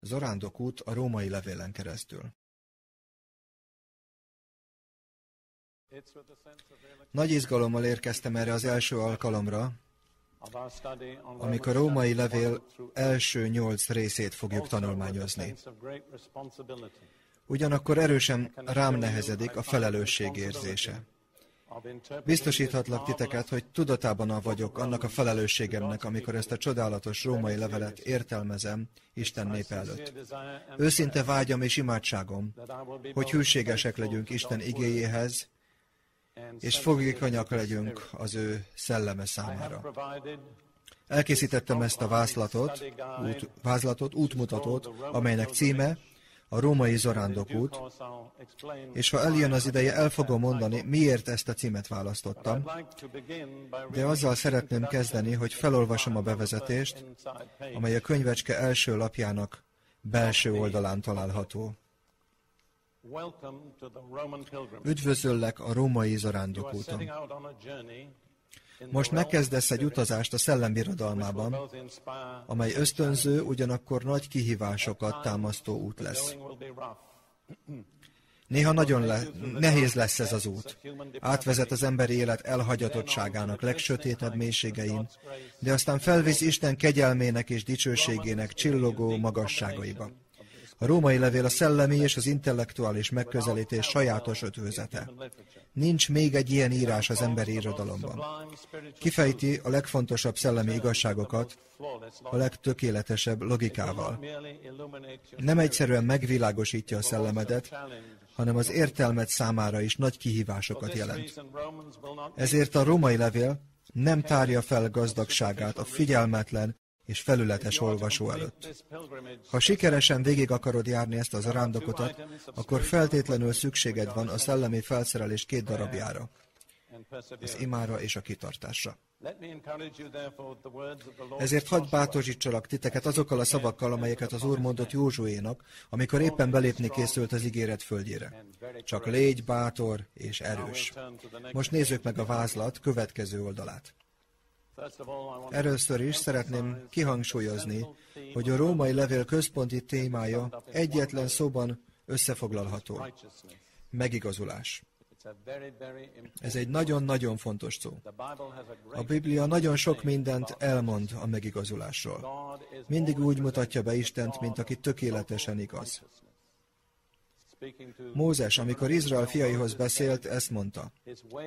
Zorándok út a római levélen keresztül. Nagy izgalommal érkeztem erre az első alkalomra, amikor a római levél első nyolc részét fogjuk tanulmányozni. Ugyanakkor erősen rám nehezedik a felelősség érzése. Biztosíthatlak titeket, hogy tudatában vagyok annak a felelősségemnek, amikor ezt a csodálatos római levelet értelmezem Isten nép előtt. Őszinte vágyam és imádságom, hogy hűségesek legyünk Isten igéjéhez, és fogékonyak legyünk az ő szelleme számára. Elkészítettem ezt a vázlatot, út, vázlatot, útmutatót, amelynek címe a római út, és ha eljön az ideje, el fogom mondani, miért ezt a címet választottam, de azzal szeretném kezdeni, hogy felolvasom a bevezetést, amely a könyvecske első lapjának belső oldalán található. Üdvözöllek a római úton. Most megkezdesz egy utazást a szellembirodalmában, amely ösztönző, ugyanakkor nagy kihívásokat támasztó út lesz. Néha nagyon le, nehéz lesz ez az út. Átvezet az emberi élet elhagyatottságának legsötétebb mélységein, de aztán felvisz Isten kegyelmének és dicsőségének csillogó magasságaiba. A római levél a szellemi és az intellektuális megközelítés sajátos ötvözete. Nincs még egy ilyen írás az emberi irodalomban. Kifejti a legfontosabb szellemi igazságokat a legtökéletesebb logikával. Nem egyszerűen megvilágosítja a szellemedet, hanem az értelmet számára is nagy kihívásokat jelent. Ezért a római levél nem tárja fel gazdagságát a figyelmetlen és felületes olvasó előtt. Ha sikeresen végig akarod járni ezt az arándokotat, akkor feltétlenül szükséged van a szellemi felszerelés két darabjára, az imára és a kitartásra. Ezért hadd bátorítsálak titeket azokkal a szavakkal, amelyeket az Úr mondott Józsuénak, amikor éppen belépni készült az ígéret földjére. Csak légy bátor és erős. Most nézzük meg a vázlat következő oldalát. Először is szeretném kihangsúlyozni, hogy a római levél központi témája egyetlen szóban összefoglalható. Megigazulás. Ez egy nagyon-nagyon fontos szó. A Biblia nagyon sok mindent elmond a megigazulásról. Mindig úgy mutatja be Istent, mint aki tökéletesen igaz. Mózes, amikor Izrael fiaihoz beszélt, ezt mondta.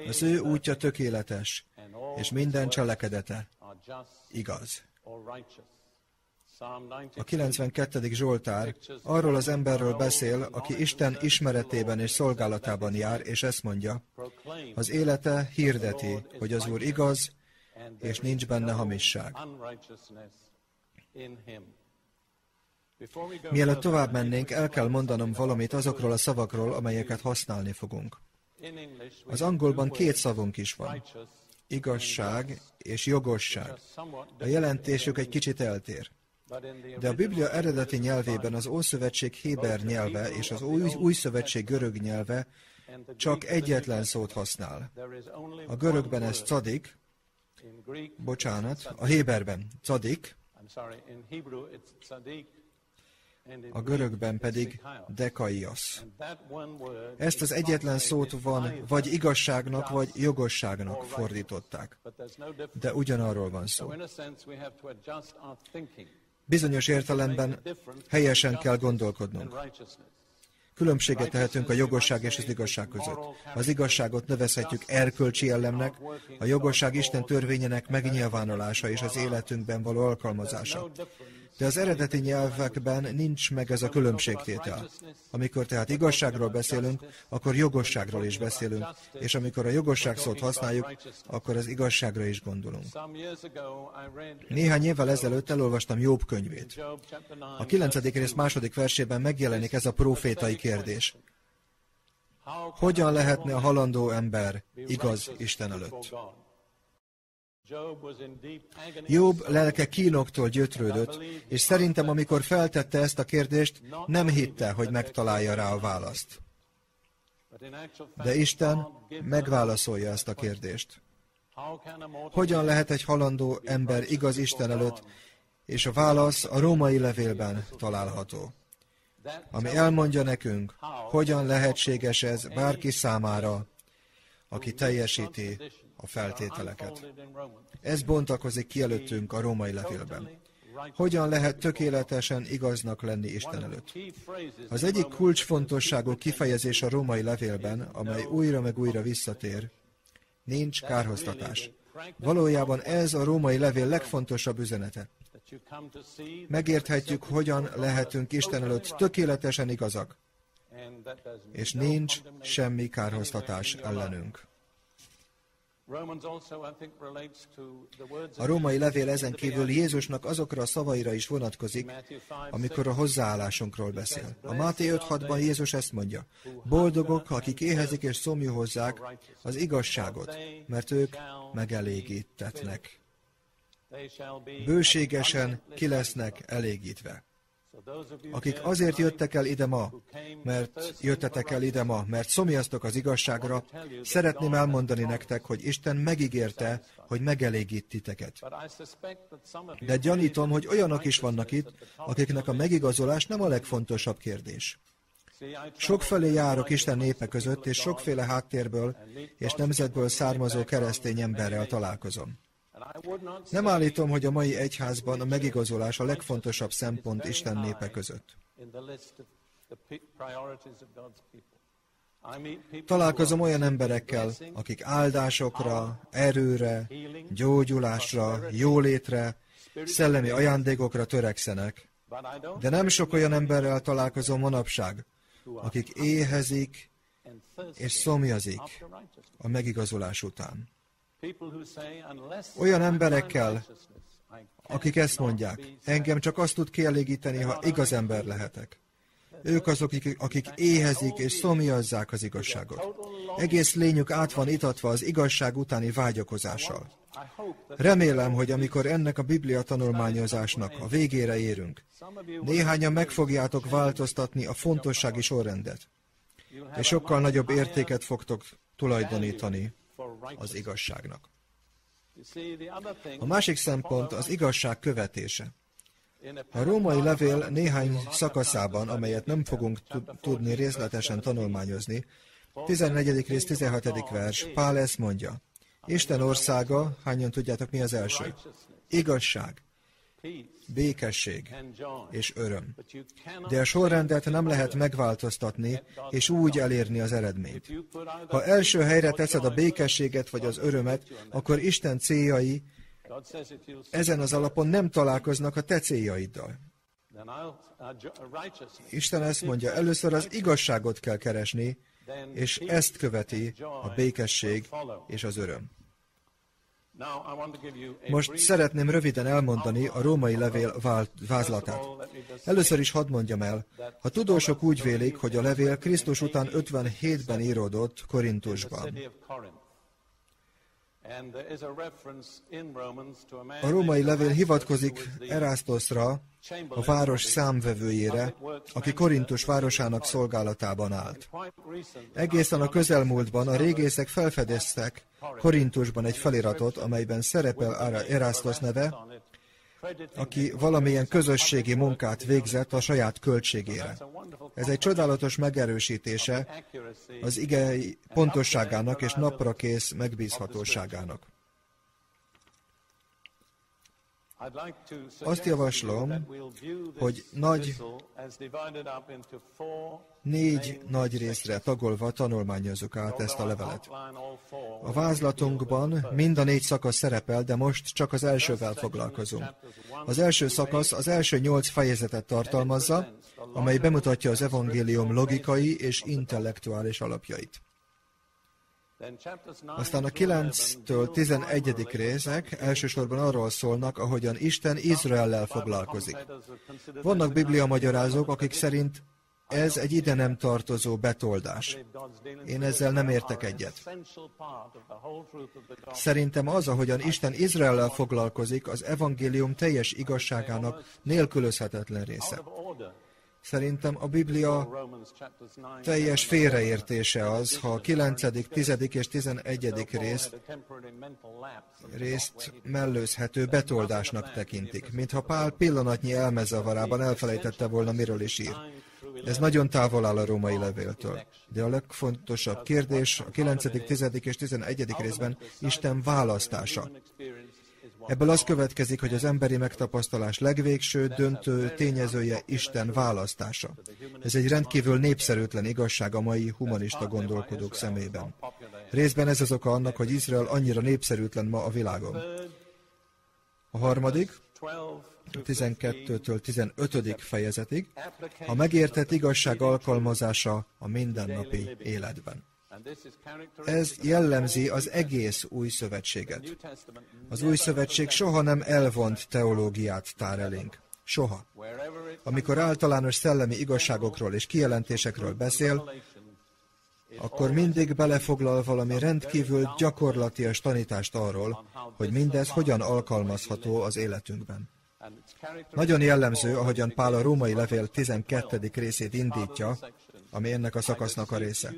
Az ő útja tökéletes, és minden cselekedete igaz. A 92. Zsoltár arról az emberről beszél, aki Isten ismeretében és szolgálatában jár, és ezt mondja, az élete hirdeti, hogy az Úr igaz, és nincs benne hamisság. Mielőtt tovább mennénk, el kell mondanom valamit azokról a szavakról, amelyeket használni fogunk. Az angolban két szavunk is van. Igazság és jogosság. A jelentésük egy kicsit eltér. De a Biblia eredeti nyelvében az Ószövetség Héber nyelve és az Új, új Szövetség görög nyelve csak egyetlen szót használ. A görögben ez cadik, bocsánat, a Héberben cadik, a görögben pedig dekaias. Ezt az egyetlen szót van vagy igazságnak, vagy jogosságnak fordították. De ugyanarról van szó. Bizonyos értelemben helyesen kell gondolkodnunk. Különbséget tehetünk a jogosság és az igazság között. Az igazságot nevezhetjük erkölcsi jellemnek, a jogosság Isten törvényének megnyilvánulása és az életünkben való alkalmazása. De az eredeti nyelvekben nincs meg ez a különbségtétel. Amikor tehát igazságról beszélünk, akkor jogosságról is beszélünk, és amikor a jogosság szót használjuk, akkor az igazságra is gondolunk. Néhány évvel ezelőtt elolvastam Jobb könyvét. A kilencedik rész második versében megjelenik ez a profétai kérdés. Hogyan lehetne a halandó ember igaz Isten előtt? Jobb lelke kínoktól gyötrődött, és szerintem, amikor feltette ezt a kérdést, nem hitte, hogy megtalálja rá a választ. De Isten megválaszolja ezt a kérdést. Hogyan lehet egy halandó ember igaz Isten előtt, És a válasz a római levélben található, ami elmondja nekünk, hogyan lehetséges ez bárki számára, aki teljesíti a feltételeket. Ez bontakozik ki a római levélben. Hogyan lehet tökéletesen igaznak lenni Isten előtt? Az egyik kulcsfontosságú kifejezés a római levélben, amely újra meg újra visszatér, nincs kárhoztatás. Valójában ez a római levél legfontosabb üzenete. Megérthetjük, hogyan lehetünk Isten előtt tökéletesen igazak, és nincs semmi kárhoztatás ellenünk. A római levél ezen kívül Jézusnak azokra a szavaira is vonatkozik, amikor a hozzáállásunkról beszél. A Máté 5.6-ban Jézus ezt mondja, boldogok, akik éhezik és szomjú az igazságot, mert ők megelégítetnek. Bőségesen ki lesznek elégítve akik azért jöttek el ide ma, mert jöttetek el ide ma, mert szomjaztok az igazságra, szeretném elmondani nektek, hogy Isten megígérte, hogy megelégít titeket. De gyanítom, hogy olyanok is vannak itt, akiknek a megigazolás nem a legfontosabb kérdés. Sokfelé járok Isten népe között, és sokféle háttérből és nemzetből származó keresztény emberrel találkozom. Nem állítom, hogy a mai egyházban a megigazolás a legfontosabb szempont Isten népe között. Találkozom olyan emberekkel, akik áldásokra, erőre, gyógyulásra, jólétre, szellemi ajándékokra törekszenek, de nem sok olyan emberrel találkozom manapság, akik éhezik és szomjazik a megigazolás után. Olyan emberekkel, akik ezt mondják, engem csak azt tud kielégíteni, ha igaz ember lehetek. Ők azok, akik éhezik és szomjazzák az igazságot. Egész lényük át van itatva az igazság utáni vágyakozással. Remélem, hogy amikor ennek a Biblia tanulmányozásnak a végére érünk, néhányan meg fogjátok változtatni a fontossági sorrendet, és sokkal nagyobb értéket fogtok tulajdonítani az igazságnak. A másik szempont az igazság követése. A római levél néhány szakaszában, amelyet nem fogunk tudni részletesen tanulmányozni, 14. rész 16. vers, Pál ezt mondja, Isten országa, hányan tudjátok mi az első? Igazság, békesség és öröm. De a sorrendet nem lehet megváltoztatni, és úgy elérni az eredményt. Ha első helyre teszed a békességet vagy az örömet, akkor Isten céljai ezen az alapon nem találkoznak a te céljaiddal. Isten ezt mondja, először az igazságot kell keresni, és ezt követi a békesség és az öröm. Most szeretném röviden elmondani a római levél vázlatát. Először is hadd mondjam el, ha tudósok úgy vélik, hogy a levél Krisztus után 57-ben íródott Korintusban. A római levél hivatkozik Erasztosra, a város számvevőjére, aki Korintus városának szolgálatában állt. Egészen a közelmúltban a régészek felfedeztek Korintusban egy feliratot, amelyben szerepel Erasztos neve, aki valamilyen közösségi munkát végzett a saját költségére. Ez egy csodálatos megerősítése az igei pontosságának és naprakész megbízhatóságának. Azt javaslom, hogy nagy, négy nagy részre tagolva tanulmányozzuk át ezt a levelet. A vázlatunkban mind a négy szakasz szerepel, de most csak az elsővel foglalkozunk. Az első szakasz az első nyolc fejezetet tartalmazza, amely bemutatja az evangélium logikai és intellektuális alapjait. Aztán a 9-től 11. részek elsősorban arról szólnak, ahogyan Isten Izraellel foglalkozik. Vannak biblia magyarázók, akik szerint ez egy ide nem tartozó betoldás. Én ezzel nem értek egyet. Szerintem az, ahogyan Isten Izraellel foglalkozik, az evangélium teljes igazságának nélkülözhetetlen része. Szerintem a Biblia teljes félreértése az, ha a 9., 10. és 11. részt, részt mellőzhető betoldásnak tekintik, mintha Pál pillanatnyi elmezavarában elfelejtette volna, miről is ír. Ez nagyon távol áll a római levéltől. De a legfontosabb kérdés a 9., 10. és 11. részben Isten választása. Ebből az következik, hogy az emberi megtapasztalás legvégső, döntő tényezője Isten választása. Ez egy rendkívül népszerűtlen igazság a mai humanista gondolkodók szemében. Részben ez az oka annak, hogy Izrael annyira népszerűtlen ma a világon. A harmadik, 12-től 15. fejezetig, a megértett igazság alkalmazása a mindennapi életben. Ez jellemzi az egész új szövetséget. Az új szövetség soha nem elvont teológiát tár elénk. Soha. Amikor általános szellemi igazságokról és kijelentésekről beszél, akkor mindig belefoglal valami rendkívül gyakorlatias tanítást arról, hogy mindez hogyan alkalmazható az életünkben. Nagyon jellemző, ahogyan Pál a római levél 12. részét indítja, ami ennek a szakasznak a része.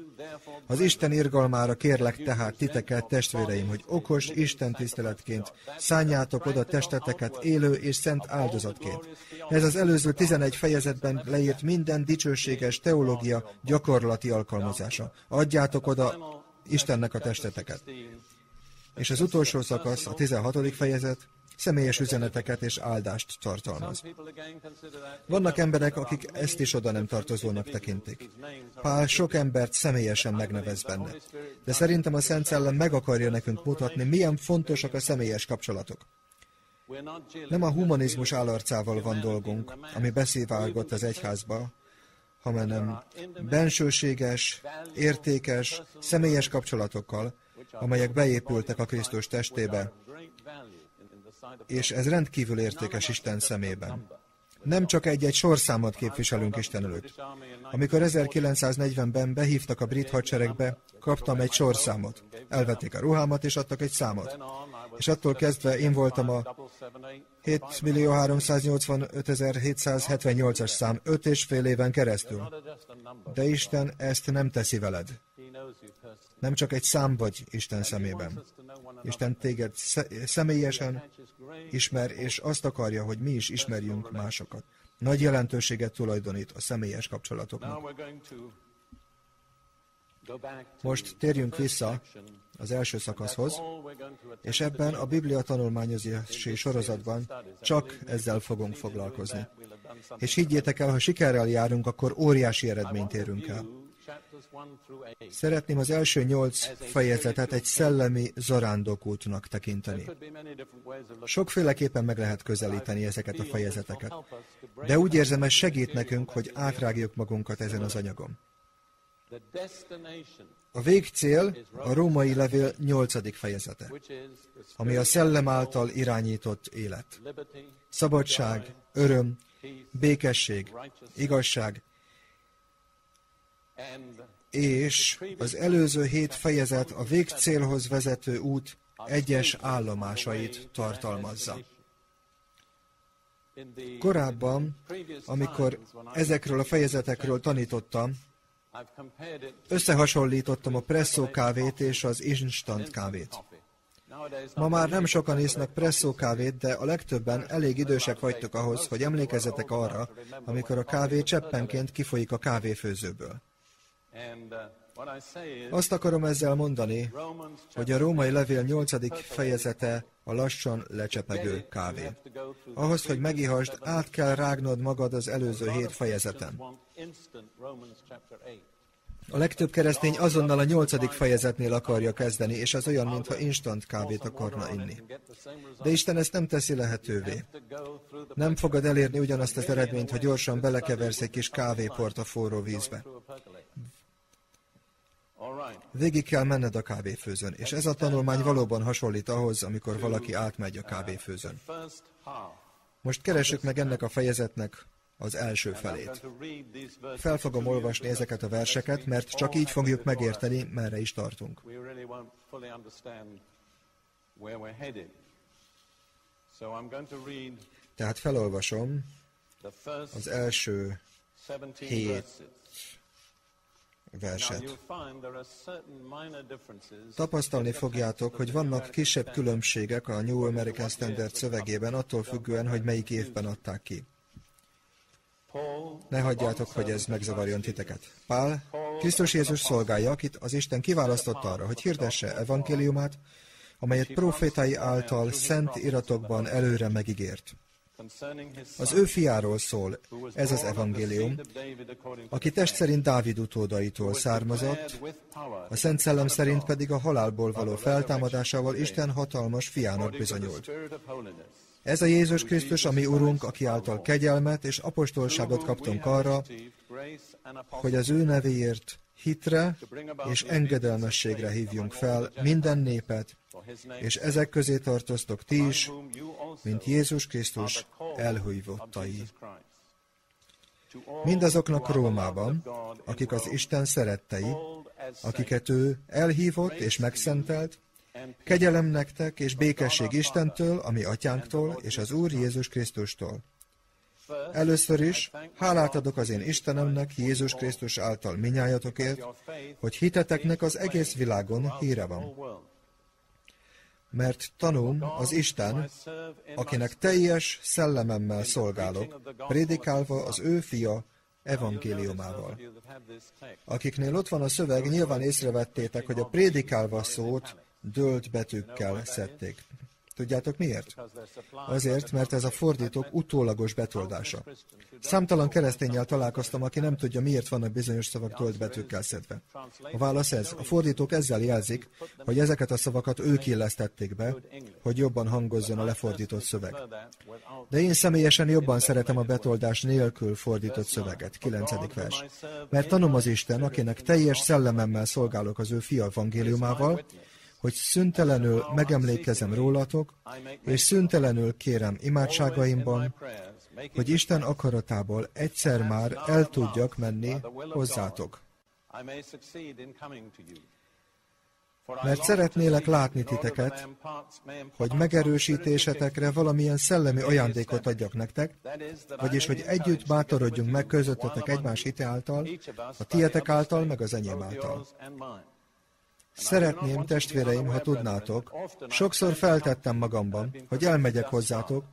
Az Isten irgalmára kérlek tehát titeket, testvéreim, hogy okos Isten tiszteletként szálljátok oda testeteket élő és szent áldozatként. Ez az előző 11 fejezetben leírt minden dicsőséges teológia gyakorlati alkalmazása. Adjátok oda Istennek a testeteket. És az utolsó szakasz, a 16. fejezet, személyes üzeneteket és áldást tartalmaz. Vannak emberek, akik ezt is oda nem tartozónak tekintik. Pál sok embert személyesen megnevez benne. De szerintem a Szent Szellem meg akarja nekünk mutatni, milyen fontosak a személyes kapcsolatok. Nem a humanizmus állarcával van dolgunk, ami beszévágott az egyházba, hanem bensőséges, értékes, személyes kapcsolatokkal, amelyek beépültek a Krisztus testébe, és ez rendkívül értékes Isten szemében. Nem csak egy-egy sorszámot képviselünk Isten előtt. Amikor 1940-ben behívtak a brit hadseregbe, kaptam egy sorszámot. Elvették a ruhámat, és adtak egy számot. És attól kezdve én voltam a 7.385.778-as szám 5 és fél éven keresztül. De Isten ezt nem teszi veled. Nem csak egy szám vagy Isten szemében. Isten téged személyesen ismer, és azt akarja, hogy mi is ismerjünk másokat. Nagy jelentőséget tulajdonít a személyes kapcsolatoknak. Most térjünk vissza az első szakaszhoz, és ebben a Biblia tanulmányozási sorozatban csak ezzel fogunk foglalkozni. És higgyétek el, ha sikerrel járunk, akkor óriási eredményt érünk el. Szeretném az első nyolc fejezetet egy szellemi zarándokútnak tekinteni. Sokféleképpen meg lehet közelíteni ezeket a fejezeteket, de úgy érzem, ez segít nekünk, hogy átrágjuk magunkat ezen az anyagon. A végcél a római levél nyolcadik fejezete, ami a szellem által irányított élet. Szabadság, öröm, békesség, igazság, és az előző hét fejezet a végcélhoz vezető út egyes állomásait tartalmazza. Korábban, amikor ezekről a fejezetekről tanítottam, összehasonlítottam a presszó kávét és az instant kávét. Ma már nem sokan isznak presszó kávét, de a legtöbben elég idősek vagytok ahhoz, hogy emlékezzetek arra, amikor a kávé cseppenként kifolyik a kávéfőzőből. Azt akarom ezzel mondani, hogy a római levél 8. fejezete a lassan lecsepegő kávé. Ahhoz, hogy megihasd, át kell rágnod magad az előző hét fejezeten. A legtöbb keresztény azonnal a nyolcadik fejezetnél akarja kezdeni, és az olyan, mintha instant kávét akarna inni. De Isten ezt nem teszi lehetővé. Nem fogod elérni ugyanazt az eredményt, ha gyorsan belekeversz egy kis kávéport a forró vízbe. Végig kell menned a kávéfőzön, és ez a tanulmány valóban hasonlít ahhoz, amikor valaki átmegy a kávéfőzön. Most keressük meg ennek a fejezetnek az első felét. Fel fogom olvasni ezeket a verseket, mert csak így fogjuk megérteni, merre is tartunk. Tehát felolvasom az első hét verset. Tapasztalni fogjátok, hogy vannak kisebb különbségek a New American Standard szövegében, attól függően, hogy melyik évben adták ki. Ne hagyjátok, hogy ez megzavarjon titeket. Pál, Krisztus Jézus szolgálja, akit az Isten kiválasztott arra, hogy hirdesse evangéliumát, amelyet profétai által szent iratokban előre megígért. Az ő fiáról szól ez az evangélium, aki test szerint Dávid utódaitól származott, a Szent Szellem szerint pedig a halálból való feltámadásával Isten hatalmas fiának bizonyult. Ez a Jézus Krisztus, ami Urunk, aki által kegyelmet és apostolságot kaptunk arra, hogy az ő nevéért hitre és engedelmességre hívjunk fel minden népet, és ezek közé tartoztok ti is, mint Jézus Krisztus elhújvottai. Mindazoknak Rómában, akik az Isten szerettei, akiket ő elhívott és megszentelt, kegyelem nektek és békesség Istentől, ami atyánktól, és az Úr Jézus Krisztustól. Először is hálát adok az én Istenemnek Jézus Krisztus által minnyájatokért, hogy hiteteknek az egész világon híre van mert tanulm az Isten, akinek teljes szellememmel szolgálok, prédikálva az ő fia evangéliumával. Akiknél ott van a szöveg, nyilván észrevettétek, hogy a prédikálva szót dölt betűkkel szedték. Tudjátok miért? Azért, mert ez a fordítók utólagos betoldása. Számtalan keresztényel találkoztam, aki nem tudja, miért vannak bizonyos szavak tölt betűkkel szedve. A válasz ez. A fordítók ezzel jelzik, hogy ezeket a szavakat ők illesztették be, hogy jobban hangozzon a lefordított szöveg. De én személyesen jobban szeretem a betoldás nélkül fordított szöveget. 9. vers. Mert tanom az Isten, akinek teljes szellememmel szolgálok az ő fia evangéliumával, hogy szüntelenül megemlékezem rólatok, és szüntelenül kérem imádságaimban, hogy Isten akaratából egyszer már el tudjak menni hozzátok. Mert szeretnélek látni titeket, hogy megerősítésetekre valamilyen szellemi ajándékot adjak nektek, vagyis hogy együtt bátorodjunk meg közöttetek egymás hite által, a tietek által, meg az enyém által. Szeretném, testvéreim, ha tudnátok, sokszor feltettem magamban, hogy elmegyek hozzátok,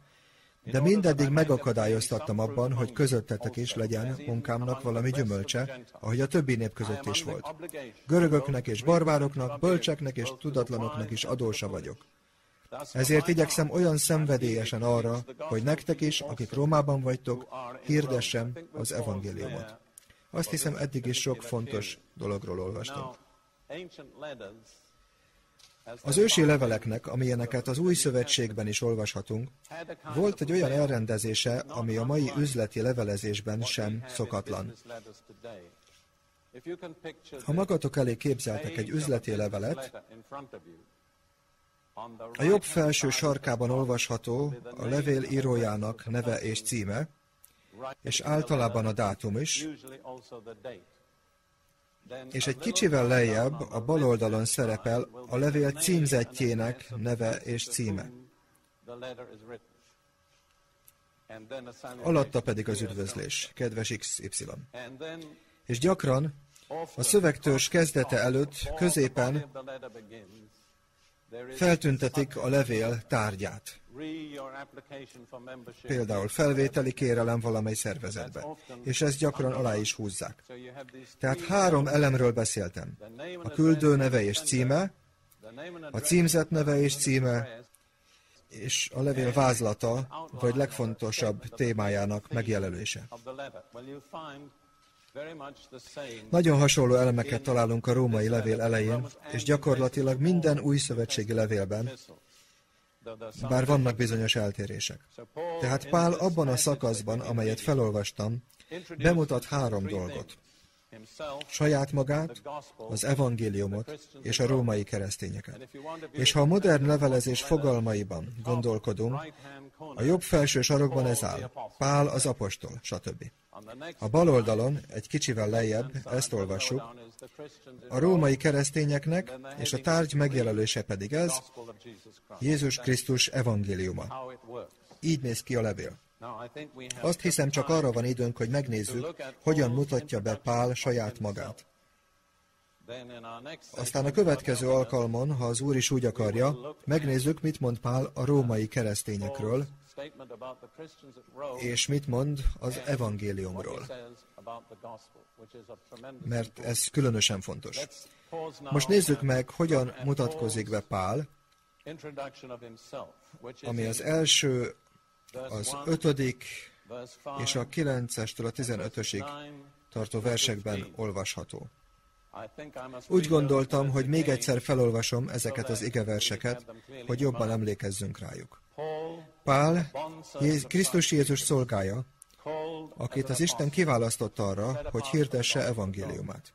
de mindeddig megakadályoztattam abban, hogy közöttetek is legyen munkámnak valami gyümölcse, ahogy a többi nép között is volt. Görögöknek és barbároknak, bölcseknek és tudatlanoknak is adósa vagyok. Ezért igyekszem olyan szenvedélyesen arra, hogy nektek is, akik Rómában vagytok, hirdessem az evangéliumot. Azt hiszem, eddig is sok fontos dologról olvastam. Az ősi leveleknek, amilyeneket az új szövetségben is olvashatunk, volt egy olyan elrendezése, ami a mai üzleti levelezésben sem szokatlan. Ha magatok elé képzeltek egy üzleti levelet, a jobb felső sarkában olvasható a levél írójának neve és címe, és általában a dátum is, és egy kicsivel lejjebb a bal oldalon szerepel a levél címzetjének neve és címe. Alatta pedig az üdvözlés, kedves XY. És gyakran a szövegtörzs kezdete előtt középen feltüntetik a levél tárgyát. Például felvételi kérelem valamely szervezetbe, és ezt gyakran alá is húzzák. Tehát három elemről beszéltem. A küldő neve és címe, a címzet neve és címe, és a levél vázlata, vagy legfontosabb témájának megjelölése. Nagyon hasonló elemeket találunk a római levél elején, és gyakorlatilag minden új szövetségi levélben, bár vannak bizonyos eltérések. Tehát Pál abban a szakaszban, amelyet felolvastam, bemutat három dolgot. Saját magát, az evangéliumot és a római keresztényeket. És ha a modern levelezés fogalmaiban gondolkodunk, a jobb felső sarokban ez áll. Pál az apostol, stb. A bal oldalon, egy kicsivel lejjebb, ezt olvassuk, a római keresztényeknek, és a tárgy megjelölése pedig ez, Jézus Krisztus evangéliuma. Így néz ki a levél. Azt hiszem, csak arra van időnk, hogy megnézzük, hogyan mutatja be Pál saját magát. Aztán a következő alkalmon, ha az Úr is úgy akarja, megnézzük, mit mond Pál a római keresztényekről, és mit mond az evangéliumról. Mert ez különösen fontos. Most nézzük meg, hogyan mutatkozik be Pál, ami az első, az ötödik és a kilencestől a tizenötösig tartó versekben olvasható. Úgy gondoltam, hogy még egyszer felolvasom ezeket az igeverseket, hogy jobban emlékezzünk rájuk. Pál, Krisztus Jézus szolgája, akit az Isten kiválasztott arra, hogy hirdesse evangéliumát.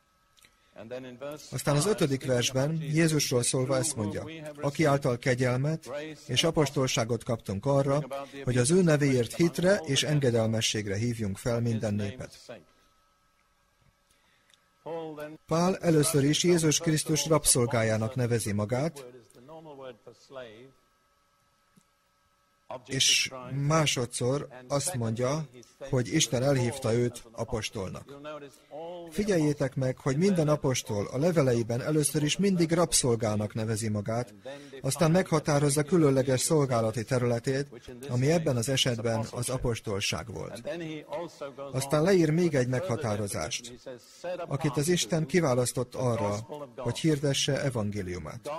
Aztán az ötödik versben Jézusról szólva ezt mondja, aki által kegyelmet és apostolságot kaptunk arra, hogy az ő nevéért hitre és engedelmességre hívjunk fel minden népet. Pál először is Jézus Krisztus rabszolgájának nevezi magát, és másodszor azt mondja, hogy Isten elhívta őt apostolnak. Figyeljétek meg, hogy minden apostol a leveleiben először is mindig rabszolgának nevezi magát, aztán meghatározza különleges szolgálati területét, ami ebben az esetben az apostolság volt. Aztán leír még egy meghatározást, akit az Isten kiválasztott arra, hogy hirdesse evangéliumát.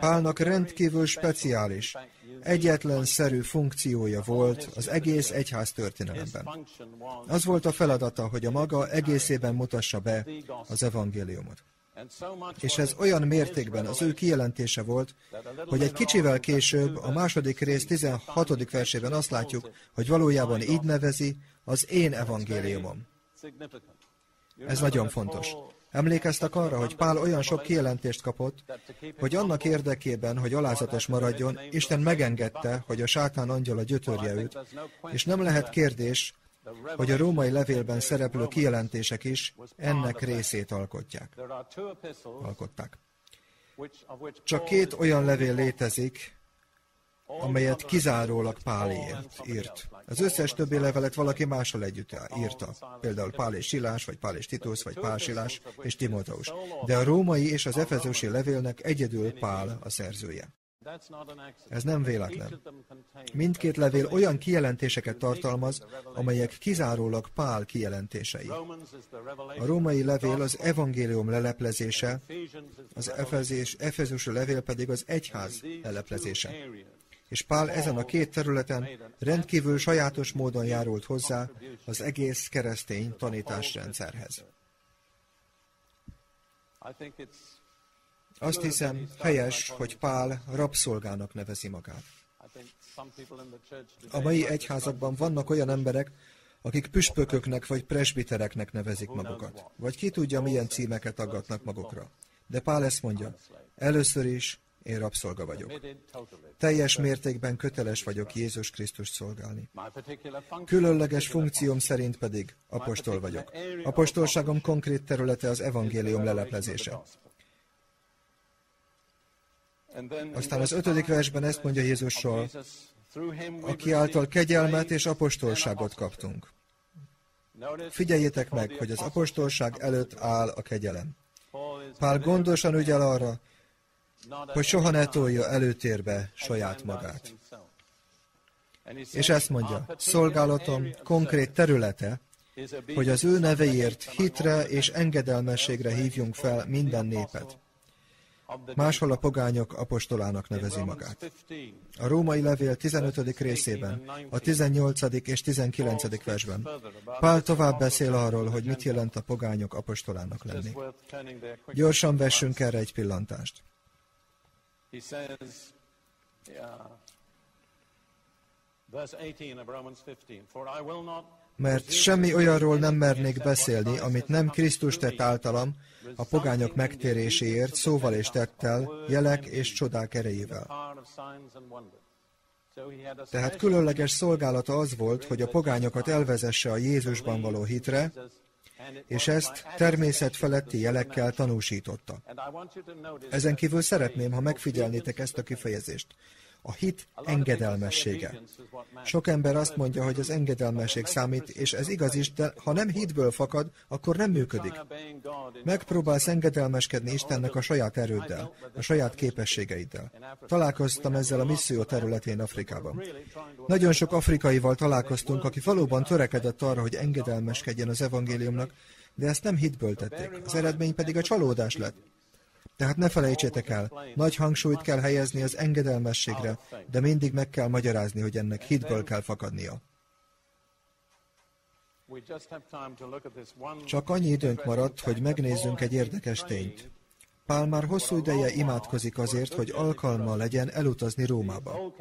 Pálnak rendkívül speciális, egyetlen szerű funkciója volt az egész egyház történelemben. Az volt a feladata, hogy a maga egészében mutassa be az evangéliumot. És ez olyan mértékben az ő kijelentése volt, hogy egy kicsivel később, a második rész 16. versében azt látjuk, hogy valójában így nevezi az én evangéliumom. Ez nagyon fontos. Emlékeztek arra, hogy Pál olyan sok kijelentést kapott, hogy annak érdekében, hogy alázatos maradjon, Isten megengedte, hogy a sátán angyala gyötörje őt, és nem lehet kérdés, hogy a római levélben szereplő kijelentések is ennek részét alkotják. Alkották. Csak két olyan levél létezik, amelyet kizárólag Pál írt. Az összes többi levelet valaki mással együtt írta. Például Pál és Silás, vagy Pál és Titus, vagy Pál Silás és Timóteus. De a római és az efezősi levélnek egyedül Pál a szerzője. Ez nem véletlen. Mindkét levél olyan kijelentéseket tartalmaz, amelyek kizárólag Pál kijelentései. A római levél az evangélium leleplezése, az efezés, efezusi levél pedig az egyház leleplezése és Pál ezen a két területen rendkívül sajátos módon járult hozzá az egész keresztény tanításrendszerhez. Azt hiszem, helyes, hogy Pál rabszolgának nevezi magát. A mai egyházakban vannak olyan emberek, akik püspököknek vagy presbitereknek nevezik magukat. Vagy ki tudja, milyen címeket aggatnak magukra. De Pál ezt mondja, először is én rabszolga vagyok. Teljes mértékben köteles vagyok Jézus Krisztus szolgálni. Különleges funkcióm szerint pedig apostol vagyok. Apostolságom konkrét területe az evangélium leleplezése. Aztán az ötödik versben ezt mondja Jézusról, aki által kegyelmet és apostolságot kaptunk. Figyeljétek meg, hogy az apostolság előtt áll a kegyelem. Pál gondosan ügyel arra, hogy soha ne tolja előtérbe saját magát. És ezt mondja, szolgálatom konkrét területe, hogy az ő nevéért hitre és engedelmességre hívjunk fel minden népet. Máshol a pogányok apostolának nevezi magát. A római levél 15. részében, a 18. és 19. versben Pál tovább beszél arról, hogy mit jelent a pogányok apostolának lenni. Gyorsan vessünk erre egy pillantást. He says, yeah, verse 18 of Romans 15, For I will not mert semmi olyanról nem mernék beszélni, amit nem Krisztus tett általam a pogányok megtéréséért, szóval és tettel, jelek és csodák erejével. Tehát különleges szolgálata az volt, hogy a pogányokat elvezesse a Jézusban való hitre, és ezt természet feletti jelekkel tanúsította. Ezen kívül szeretném, ha megfigyelnétek ezt a kifejezést. A hit engedelmessége. Sok ember azt mondja, hogy az engedelmesség számít, és ez igaz is, de ha nem hitből fakad, akkor nem működik. Megpróbálsz engedelmeskedni Istennek a saját erőddel, a saját képességeiddel. Találkoztam ezzel a misszió területén Afrikában. Nagyon sok afrikaival találkoztunk, aki valóban törekedett arra, hogy engedelmeskedjen az evangéliumnak, de ezt nem hitből tették. Az eredmény pedig a csalódás lett. Tehát ne felejtsétek el, nagy hangsúlyt kell helyezni az engedelmességre, de mindig meg kell magyarázni, hogy ennek hitből kell fakadnia. Csak annyi időnk maradt, hogy megnézzünk egy érdekes tényt. Pál már hosszú ideje imádkozik azért, hogy alkalma legyen elutazni Rómába.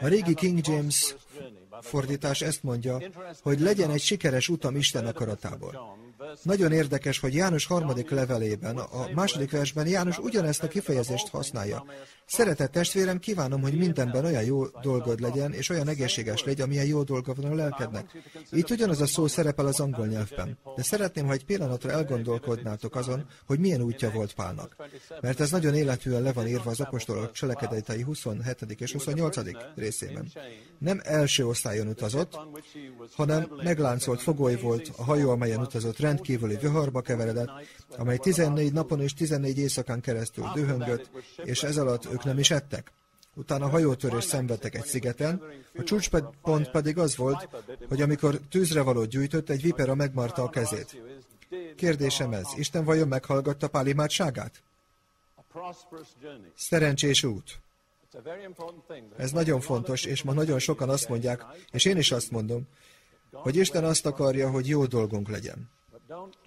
A régi King James fordítás ezt mondja, hogy legyen egy sikeres utam Isten akaratából. Nagyon érdekes, hogy János harmadik levelében, a második versben János ugyanezt a kifejezést használja. Szeretett testvérem, kívánom, hogy mindenben olyan jó dolgod legyen, és olyan egészséges legyen, amilyen jó dolga van a lelkednek. Itt ugyanaz a szó szerepel az angol nyelvben. De szeretném, ha egy pillanatra elgondolkodnátok azon, hogy milyen útja volt Pálnak. Mert ez nagyon életűen le van írva az apostolok cselekedetei 27. és 28. részében. Nem első osztályon utazott, hanem megláncolt fogoly volt a hajó, amelyen utazott rendkívüli viharba keveredett, amely 14 napon és 14 éjszakán keresztül dühöngött, és ez alatt ők nem is ettek. Utána hajótörés szenvedtek egy szigeten, a csúcspont pedig az volt, hogy amikor tűzre való gyűjtött, egy vipera megmarta a kezét. Kérdésem ez, Isten vajon meghallgatta Pál imádságát? Szerencsés út. Ez nagyon fontos, és ma nagyon sokan azt mondják, és én is azt mondom, hogy Isten azt akarja, hogy jó dolgunk legyen.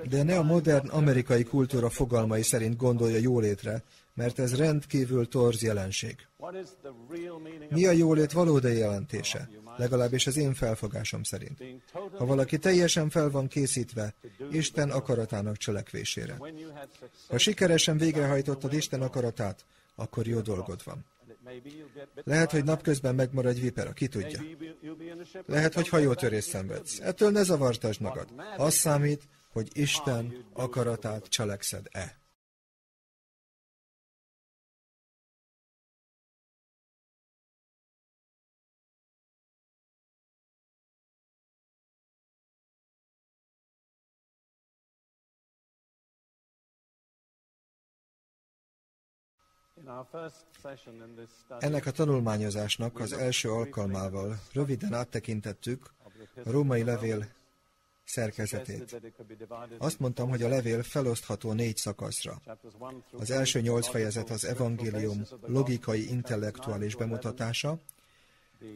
De ne a modern amerikai kultúra fogalmai szerint gondolja jólétre, mert ez rendkívül torz jelenség. Mi a jólét valódi jelentése? Legalábbis az én felfogásom szerint. Ha valaki teljesen fel van készítve Isten akaratának cselekvésére. Ha sikeresen végrehajtottad Isten akaratát, akkor jó dolgod van. Lehet, hogy napközben megmaradj vipera, ki tudja. Lehet, hogy hajótörés szenvedsz. Ettől ne zavartasd magad. Az számít, hogy Isten akaratát cselekszed-e. Ennek a tanulmányozásnak az első alkalmával röviden áttekintettük a római levél szerkezetét. Azt mondtam, hogy a levél felosztható négy szakaszra. Az első nyolc fejezet az evangélium logikai, intellektuális bemutatása,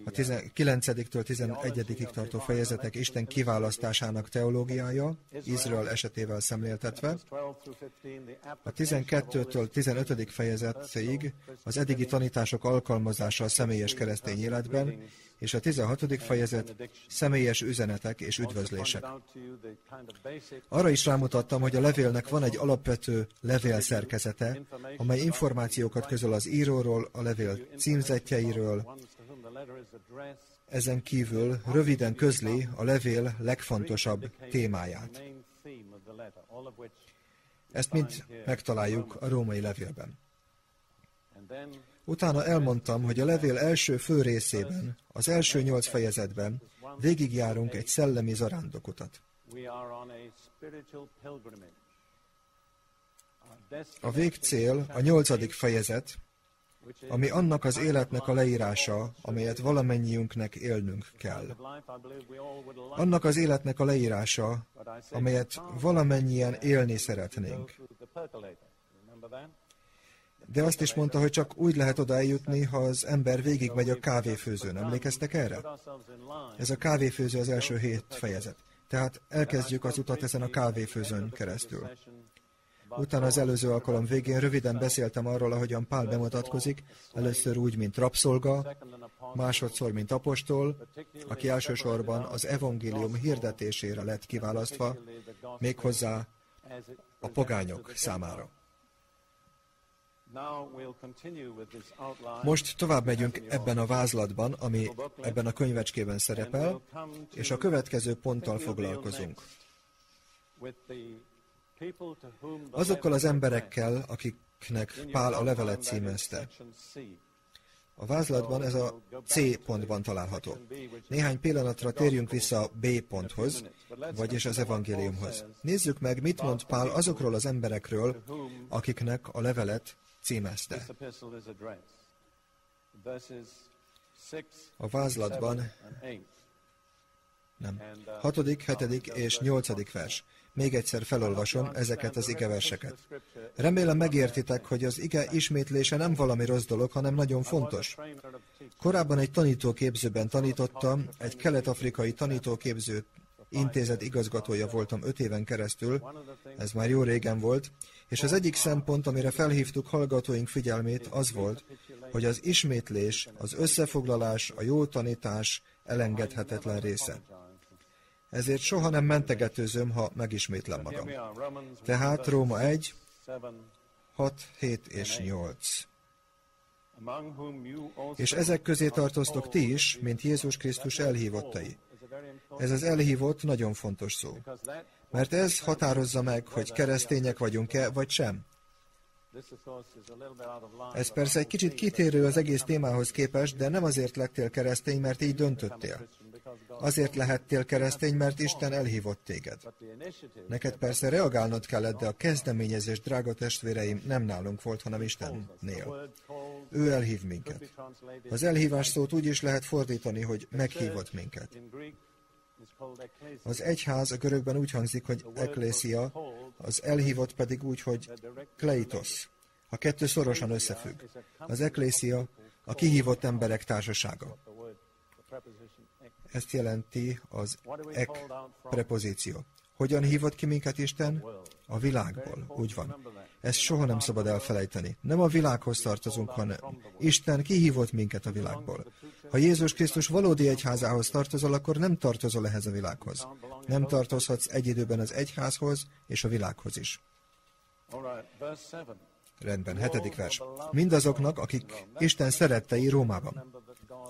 a 9-től 11 tartó fejezetek Isten kiválasztásának teológiája, Izrael esetével szemléltetve. A 12-től 15. fejezetig az eddigi tanítások alkalmazása a személyes keresztény életben, és a 16. fejezet személyes üzenetek és üdvözlések. Arra is rámutattam, hogy a levélnek van egy alapvető levélszerkezete, amely információkat közöl az íróról, a levél címzetjeiről, ezen kívül röviden közli a levél legfontosabb témáját. Ezt mind megtaláljuk a római levélben. Utána elmondtam, hogy a levél első fő részében, az első nyolc fejezetben végigjárunk egy szellemi zarándokutat. A végcél, a nyolcadik fejezet, ami annak az életnek a leírása, amelyet valamennyiünknek élnünk kell. Annak az életnek a leírása, amelyet valamennyien élni szeretnénk. De azt is mondta, hogy csak úgy lehet oda eljutni, ha az ember végigmegy a kávéfőzőn. Emlékeztek erre? Ez a kávéfőző az első hét fejezet. Tehát elkezdjük az utat ezen a kávéfőzőn keresztül. Utána az előző alkalom végén röviden beszéltem arról, ahogyan Pál bemutatkozik, először úgy, mint rabszolga, másodszor, mint apostol, aki elsősorban az evangélium hirdetésére lett kiválasztva, méghozzá a pogányok számára. Most tovább megyünk ebben a vázlatban, ami ebben a könyvecskében szerepel, és a következő ponttal foglalkozunk. Azokkal az emberekkel, akiknek Pál a levelet címezte. A vázlatban ez a C pontban található. Néhány pillanatra térjünk vissza a B ponthoz, vagyis az evangéliumhoz. Nézzük meg, mit mond Pál azokról az emberekről, akiknek a levelet címezte. A vázlatban nem. Hatodik, hetedik és nyolcadik vers. Még egyszer felolvasom ezeket az igeverseket. Remélem megértitek, hogy az ige ismétlése nem valami rossz dolog, hanem nagyon fontos. Korábban egy tanítóképzőben tanítottam, egy kelet-afrikai tanítóképző intézet igazgatója voltam öt éven keresztül, ez már jó régen volt, és az egyik szempont, amire felhívtuk hallgatóink figyelmét, az volt, hogy az ismétlés, az összefoglalás, a jó tanítás elengedhetetlen része ezért soha nem mentegetőzöm, ha megismétlem magam. Tehát Róma 1, 6, 7 és 8. És ezek közé tartoztok ti is, mint Jézus Krisztus elhívottai. Ez az elhívott nagyon fontos szó. Mert ez határozza meg, hogy keresztények vagyunk-e, vagy sem. Ez persze egy kicsit kitérő az egész témához képest, de nem azért lettél keresztény, mert így döntöttél. Azért lehettél keresztény, mert Isten elhívott téged. Neked persze reagálnod kellett, de a kezdeményezés, drága testvéreim, nem nálunk volt, hanem Istennél. Ő elhív minket. Az elhívás szót úgy is lehet fordítani, hogy meghívott minket. Az egyház a görögben úgy hangzik, hogy eklésia, az elhívott pedig úgy, hogy kleitos. A kettő szorosan összefügg. Az eklésia a kihívott emberek társasága. Ezt jelenti az ek prepozíció. Hogyan hívott ki minket Isten? A világból. Úgy van. Ezt soha nem szabad elfelejteni. Nem a világhoz tartozunk, hanem Isten kihívott minket a világból. Ha Jézus Krisztus valódi egyházához tartozol, akkor nem tartozol ehhez a világhoz. Nem tartozhatsz egy időben az egyházhoz és a világhoz is. Rendben, hetedik vers. Mindazoknak, akik Isten szerettei Rómában.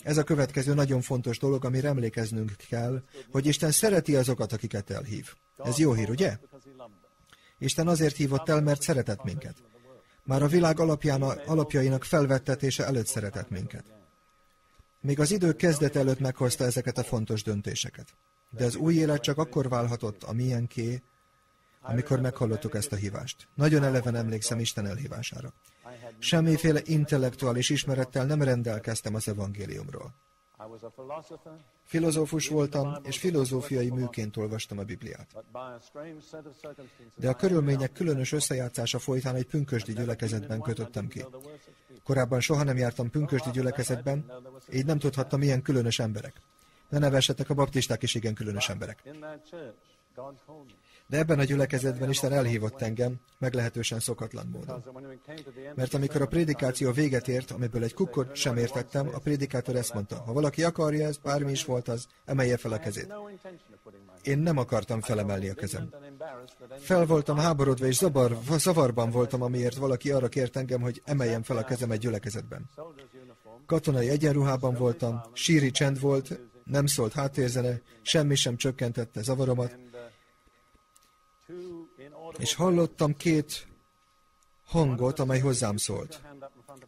Ez a következő nagyon fontos dolog, amire emlékeznünk kell, hogy Isten szereti azokat, akiket elhív. Ez jó hír, ugye? Isten azért hívott el, mert szeretett minket. Már a világ alapján, alapjainak felvettetése előtt szeretett minket. Még az idő kezdet előtt meghozta ezeket a fontos döntéseket. De az új élet csak akkor válhatott a milyenké, amikor meghallottuk ezt a hívást. Nagyon eleven emlékszem Isten elhívására. Semmiféle intellektuális ismerettel nem rendelkeztem az evangéliumról. Filozófus voltam, és filozófiai műként olvastam a Bibliát. De a körülmények különös összejátszása folytán egy pünkösdi gyülekezetben kötöttem ki. Korábban soha nem jártam pünkösdi gyülekezetben, így nem tudhattam, milyen különös emberek. Ne nevessetek, a baptisták is igen különös emberek. De ebben a gyülekezetben Isten elhívott engem, meglehetősen szokatlan módon. Mert amikor a prédikáció véget ért, amiből egy kukkot sem értettem, a prédikátor ezt mondta, ha valaki akarja ezt, bármi is volt az, emelje fel a kezét. Én nem akartam felemelni a kezem. Fel voltam háborodva, és zavar, zavarban voltam, amiért valaki arra kért engem, hogy emeljem fel a kezem egy gyülekezetben. Katonai egyenruhában voltam, síri csend volt, nem szólt háttérzene, semmi sem csökkentette zavaromat, és hallottam két hangot, amely hozzám szólt.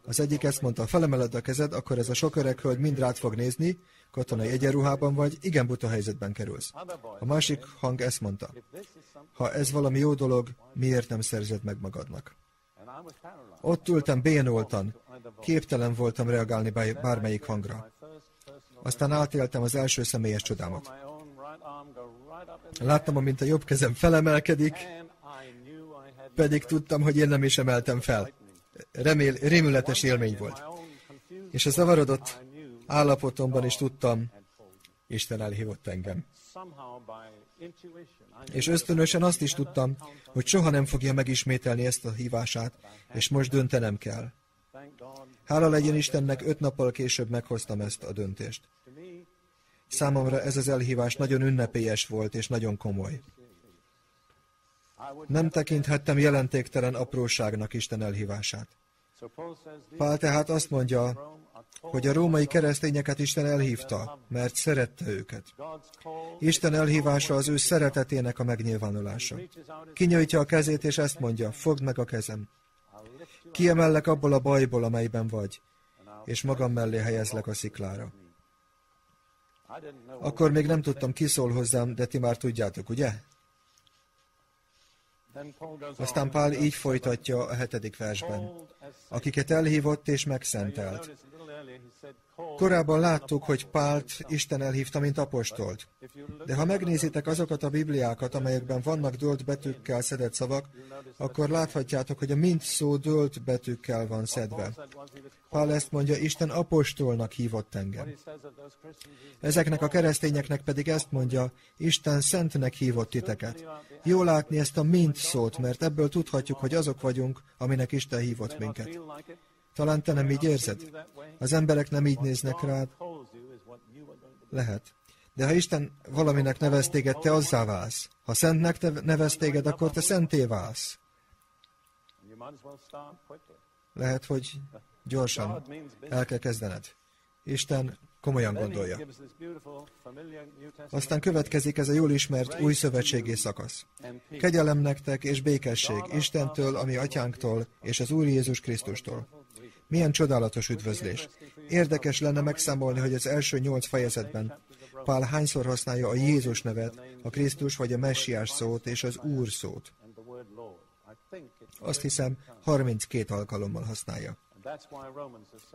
Az egyik ezt mondta, felemeled a kezed, akkor ez a sok öreg hölgy mind rád fog nézni, katonai egyenruhában vagy, igen buta helyzetben kerülsz. A másik hang ezt mondta, ha ez valami jó dolog, miért nem szerzed meg magadnak? Ott ültem bénoltan, képtelen voltam reagálni bármelyik hangra. Aztán átéltem az első személyes csodámat. Láttam, amint a jobb kezem felemelkedik, pedig tudtam, hogy én nem is emeltem fel. Remél, rémületes élmény volt. És a zavarodott állapotomban is tudtam, Isten elhívott engem. És ösztönösen azt is tudtam, hogy soha nem fogja megismételni ezt a hívását, és most döntenem kell. Hála legyen Istennek, öt nappal később meghoztam ezt a döntést. Számomra ez az elhívás nagyon ünnepélyes volt és nagyon komoly. Nem tekinthettem jelentéktelen apróságnak Isten elhívását. Pál tehát azt mondja, hogy a római keresztényeket Isten elhívta, mert szerette őket. Isten elhívása az ő szeretetének a megnyilvánulása. Kinyújtja a kezét, és ezt mondja, fogd meg a kezem. Kiemellek abból a bajból, amelyben vagy, és magam mellé helyezlek a sziklára. Akkor még nem tudtam, ki szól hozzám, de ti már tudjátok, ugye? Aztán Pál így folytatja a hetedik versben. Akiket elhívott és megszentelt. Korábban láttuk, hogy Pált Isten elhívta, mint apostolt. De ha megnézitek azokat a bibliákat, amelyekben vannak dölt betűkkel szedett szavak, akkor láthatjátok, hogy a mint szó dölt betűkkel van szedve. Pál ezt mondja, Isten apostolnak hívott engem. Ezeknek a keresztényeknek pedig ezt mondja, Isten szentnek hívott titeket. Jó látni ezt a mint szót, mert ebből tudhatjuk, hogy azok vagyunk, aminek Isten hívott minket. Talán te nem így érzed? Az emberek nem így néznek rád? Lehet. De ha Isten valaminek nevez téged, te azzá válsz. Ha szentnek te nevez téged, akkor te szenté válsz. Lehet, hogy gyorsan el kell kezdened. Isten komolyan gondolja. Aztán következik ez a jól ismert új szövetségi szakasz. Kegyelem nektek és békesség Istentől, ami atyánktól, és az Úr Jézus Krisztustól. Milyen csodálatos üdvözlés. Érdekes lenne megszámolni, hogy az első nyolc fejezetben Pál hányszor használja a Jézus nevet, a Krisztus vagy a Messiás szót és az Úr szót. Azt hiszem, 32 alkalommal használja.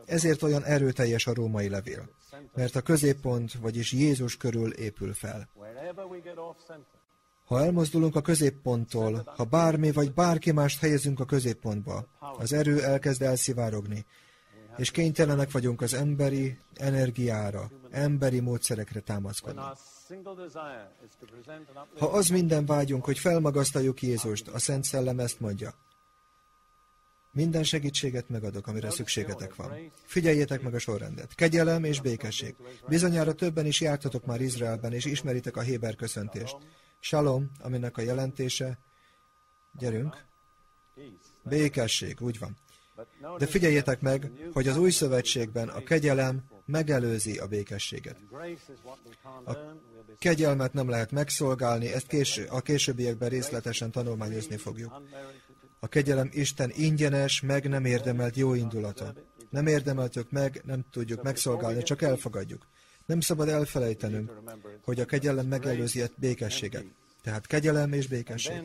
Ezért olyan erőteljes a római levél, mert a középpont, vagyis Jézus körül épül fel. Ha elmozdulunk a középponttól, ha bármi vagy bárki mást helyezünk a középpontba, az erő elkezd elszivárogni, és kénytelenek vagyunk az emberi energiára, emberi módszerekre támaszkodni. Ha az minden vágyunk, hogy felmagasztaljuk Jézust, a Szent Szellem ezt mondja. Minden segítséget megadok, amire szükségetek van. Figyeljétek meg a sorrendet. Kegyelem és békesség. Bizonyára többen is jártatok már Izraelben, és ismeritek a Héber köszöntést. Shalom, aminek a jelentése, gyerünk, békesség, úgy van. De figyeljetek meg, hogy az új szövetségben a kegyelem megelőzi a békességet. A kegyelmet nem lehet megszolgálni, ezt késő, a későbbiekben részletesen tanulmányozni fogjuk. A kegyelem Isten ingyenes, meg nem érdemelt jó indulata. Nem érdemeltük meg, nem tudjuk megszolgálni, csak elfogadjuk. Nem szabad elfelejtenünk, hogy a kegyelem megelőzi a békességet. Tehát kegyelem és békesség.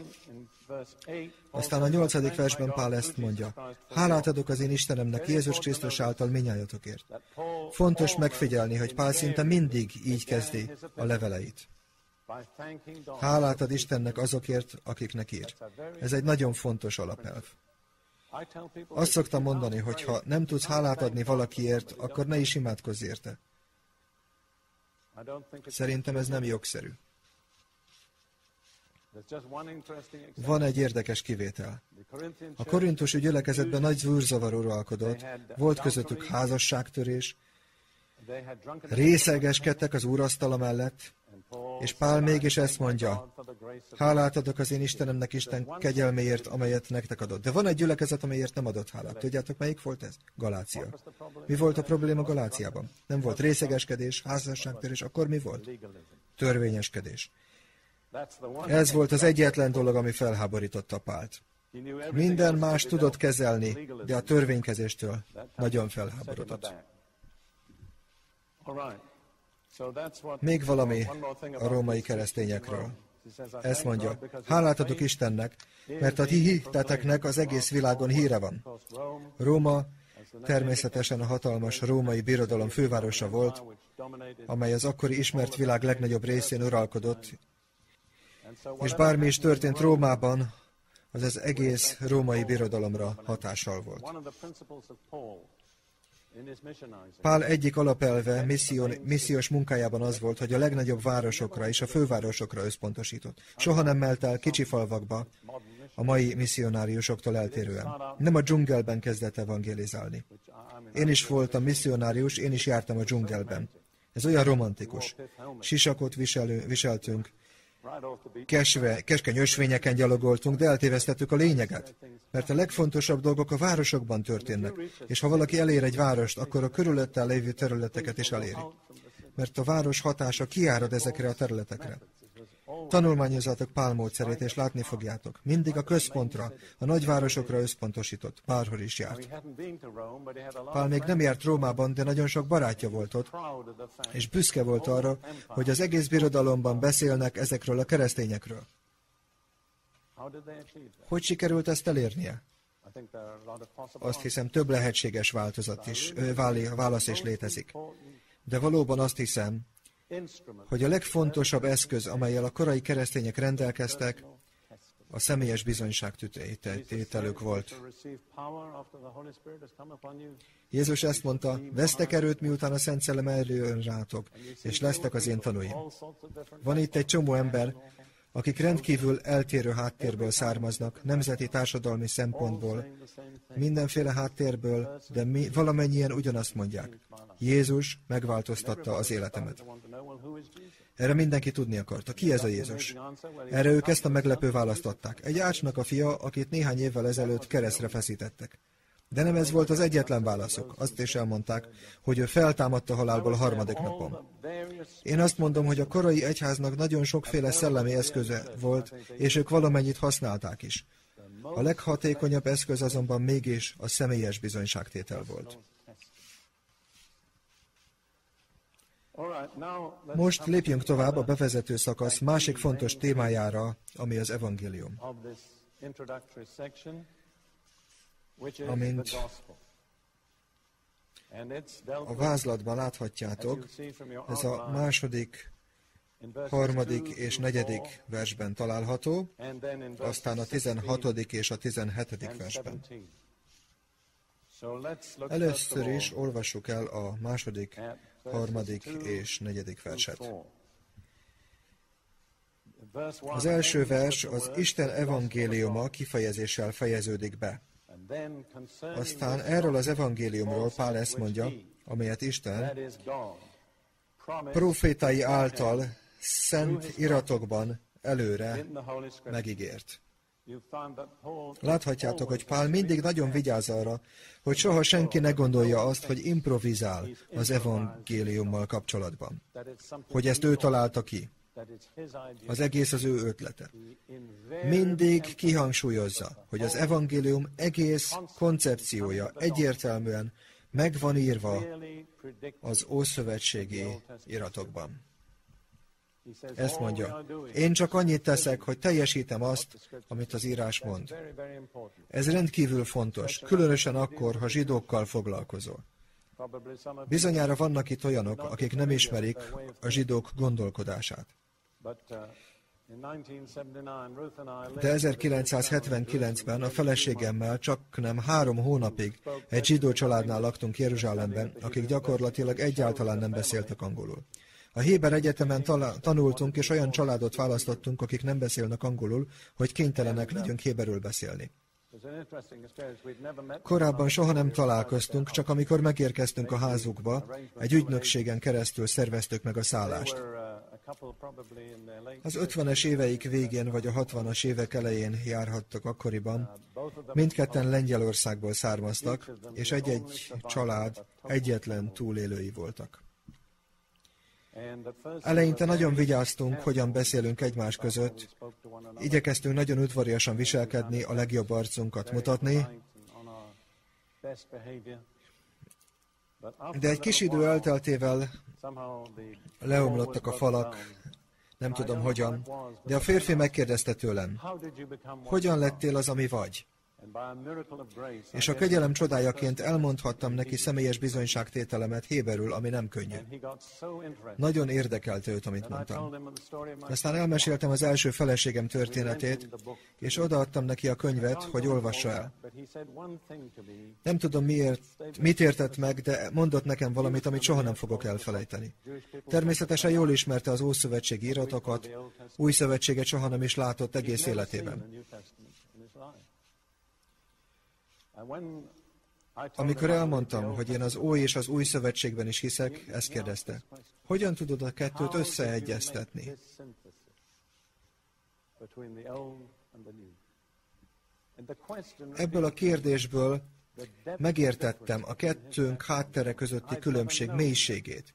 Aztán a nyolcadik versben Pál ezt mondja. Hálát adok az én Istenemnek Jézus Krisztus által minnyájatokért. Fontos megfigyelni, hogy Pál szinte mindig így kezdi a leveleit. Hálát ad Istennek azokért, akiknek ír. Ez egy nagyon fontos alapelv. Azt szoktam mondani, hogy ha nem tudsz hálát adni valakiért, akkor ne is imádkozz érte. Szerintem ez nem jogszerű. Van egy érdekes kivétel. A korintusi gyülekezetben nagy zűrzavar uralkodott, volt közöttük házasságtörés, részegeskedtek az úrasztala mellett, és Pál mégis ezt mondja, hálát adok az én Istenemnek Isten kegyelméért, amelyet nektek adott. De van egy gyülekezet, amelyért nem adott hálát. Tudjátok, melyik volt ez? Galácia. Mi volt a probléma Galáciában? Nem volt részegeskedés, házasságtörés, akkor mi volt? Törvényeskedés. Ez volt az egyetlen dolog, ami felháborította Pált. Minden más tudott kezelni, de a törvénykezéstől nagyon felháborodott. Még valami a római keresztényekről. Ezt mondja, hálát adok Istennek, mert a ti hitteteknek az egész világon híre van. Róma természetesen a hatalmas római birodalom fővárosa volt, amely az akkori ismert világ legnagyobb részén uralkodott, és bármi is történt Rómában, az az egész római birodalomra hatással volt. Pál egyik alapelve misszión, missziós munkájában az volt, hogy a legnagyobb városokra és a fővárosokra összpontosított. Soha nem melt el kicsi falvakba, a mai misszionáriusoktól eltérően. Nem a dzsungelben kezdett evangelizálni. Én is voltam misszionárius, én is jártam a dzsungelben. Ez olyan romantikus. Sisakot viselő, viseltünk, kesve, keskeny ösvényeken gyalogoltunk, de eltévesztettük a lényeget. Mert a legfontosabb dolgok a városokban történnek, és ha valaki elér egy várost, akkor a körülöttel lévő területeket is eléri. Mert a város hatása kiárad ezekre a területekre. Tanulmányozátok Pál módszerét, és látni fogjátok. Mindig a központra, a nagyvárosokra összpontosított, bárhol is járt. Pál még nem járt Rómában, de nagyon sok barátja volt ott, és büszke volt arra, hogy az egész birodalomban beszélnek ezekről a keresztényekről. Hogy sikerült ezt elérnie? Azt hiszem, több lehetséges változat is, válasz is létezik. De valóban azt hiszem, hogy a legfontosabb eszköz, amelyel a korai keresztények rendelkeztek, a személyes bizonyságtételük volt. Jézus ezt mondta, vesztek erőt, miután a Szent Szellem eljön rátok, és lesztek az én tanúim. Van itt egy csomó ember, akik rendkívül eltérő háttérből származnak, nemzeti társadalmi szempontból, mindenféle háttérből, de mi valamennyien ugyanazt mondják. Jézus megváltoztatta az életemet. Erre mindenki tudni akarta. Ki ez a Jézus? Erre ők ezt a meglepő választották. Egy ácsnak a fia, akit néhány évvel ezelőtt keresztre feszítettek. De nem ez volt az egyetlen válaszuk. Azt is elmondták, hogy ő feltámadt halálból a harmadik napon. Én azt mondom, hogy a korai egyháznak nagyon sokféle szellemi eszköze volt, és ők valamennyit használták is. A leghatékonyabb eszköz azonban mégis a személyes bizonyságtétel volt. Most lépjünk tovább a bevezető szakasz másik fontos témájára, ami az evangélium amint a vázlatban láthatjátok, ez a második, harmadik és negyedik versben található, aztán a tizenhatodik és a tizenhetedik versben. Először is olvassuk el a második, harmadik és negyedik verset. Az első vers az Isten evangéliuma kifejezéssel fejeződik be. Aztán erről az evangéliumról Pál ezt mondja, amelyet Isten profétai által szent iratokban előre megígért. Láthatjátok, hogy Pál mindig nagyon vigyáz arra, hogy soha senki ne gondolja azt, hogy improvizál az evangéliummal kapcsolatban. Hogy ezt ő találta ki. Az egész az ő ötlete. Mindig kihangsúlyozza, hogy az evangélium egész koncepciója egyértelműen meg van írva az ószövetségi iratokban. Ezt mondja. Én csak annyit teszek, hogy teljesítem azt, amit az írás mond. Ez rendkívül fontos, különösen akkor, ha zsidókkal foglalkozol. Bizonyára vannak itt olyanok, akik nem ismerik a zsidók gondolkodását. De 1979-ben a feleségemmel csak nem három hónapig egy zsidó családnál laktunk Jeruzsálemben, akik gyakorlatilag egyáltalán nem beszéltek angolul. A Héber Egyetemen tanultunk, és olyan családot választottunk, akik nem beszélnek angolul, hogy kénytelenek legyünk héberül beszélni. Korábban soha nem találkoztunk, csak amikor megérkeztünk a házukba, egy ügynökségen keresztül szerveztük meg a szállást. Az 50-es éveik végén vagy a 60-as évek elején járhattak akkoriban. Mindketten Lengyelországból származtak, és egy-egy család egyetlen túlélői voltak. Eleinte nagyon vigyáztunk, hogyan beszélünk egymás között. Igyekeztünk nagyon udvariasan viselkedni, a legjobb arcunkat mutatni. De egy kis idő elteltével leomlottak a falak, nem tudom hogyan, de a férfi megkérdezte tőlem, hogyan lettél az, ami vagy? És a kegyelem csodájaként elmondhattam neki személyes bizonyságtételemet héberül, ami nem könnyű. Nagyon érdekelte őt, amit mondtam. Aztán elmeséltem az első feleségem történetét, és odaadtam neki a könyvet, hogy olvassa el. Nem tudom miért, mit értett meg, de mondott nekem valamit, amit soha nem fogok elfelejteni. Természetesen jól ismerte az Ószövetségi iratokat, új szövetséget soha nem is látott egész életében. Amikor elmondtam, hogy én az Ói és az Új Szövetségben is hiszek, ezt kérdezte. Hogyan tudod a kettőt összeegyeztetni? Ebből a kérdésből Megértettem a kettőnk háttere közötti különbség mélységét.